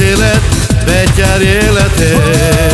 élet, betyár életét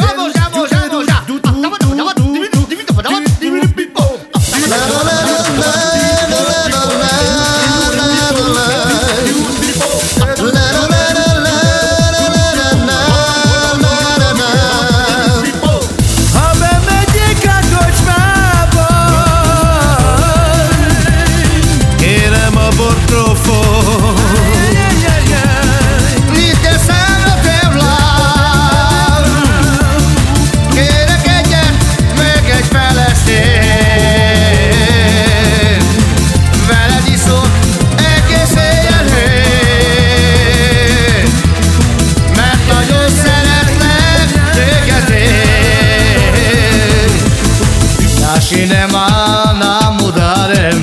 Cine m-a, n-am udare